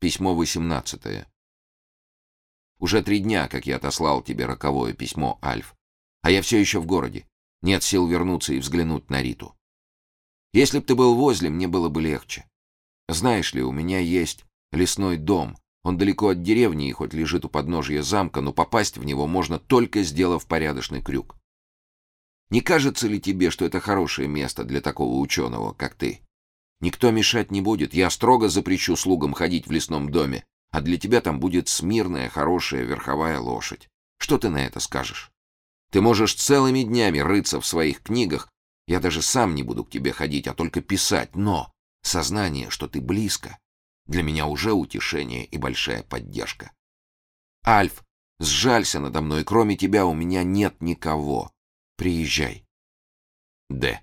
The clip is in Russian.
Письмо 18. Уже три дня, как я отослал тебе роковое письмо, Альф. А я все еще в городе. Нет сил вернуться и взглянуть на Риту. Если б ты был возле, мне было бы легче. Знаешь ли, у меня есть лесной дом. Он далеко от деревни и хоть лежит у подножия замка, но попасть в него можно только сделав порядочный крюк. Не кажется ли тебе, что это хорошее место для такого ученого, как ты? Никто мешать не будет. Я строго запрещу слугам ходить в лесном доме, а для тебя там будет смирная, хорошая верховая лошадь. Что ты на это скажешь? Ты можешь целыми днями рыться в своих книгах. Я даже сам не буду к тебе ходить, а только писать. Но сознание, что ты близко, для меня уже утешение и большая поддержка. Альф, сжалься надо мной. Кроме тебя у меня нет никого. Приезжай. Д.